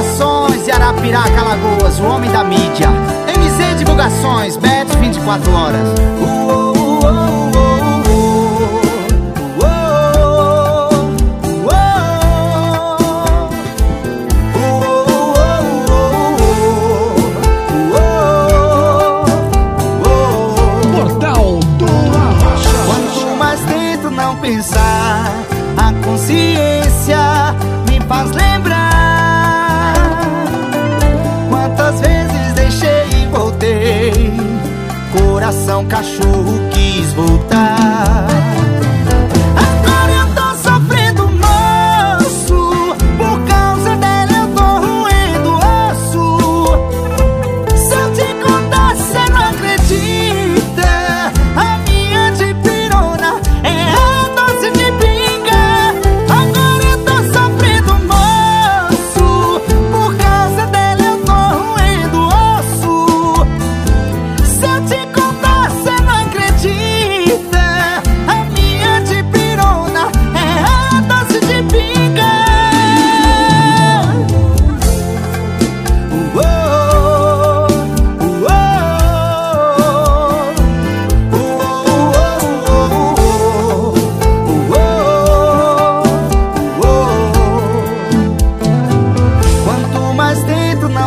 Divulgações e Arapiraca, Lagoas, o homem da mídia. MZ Divulgações, Bet 24 horas. coração cachorro quis voltar.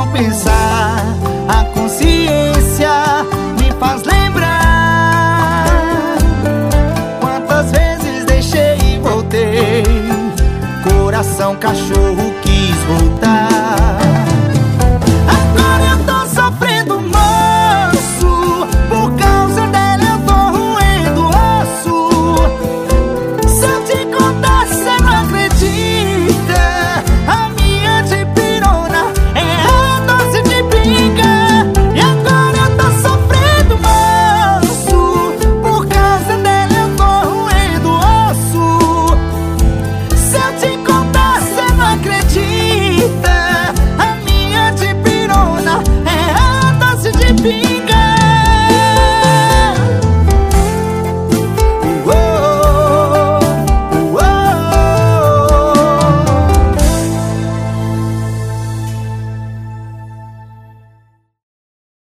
ao pensar A consciência me faz lembrar Quantas vezes deixei e voltei. Coração cachorro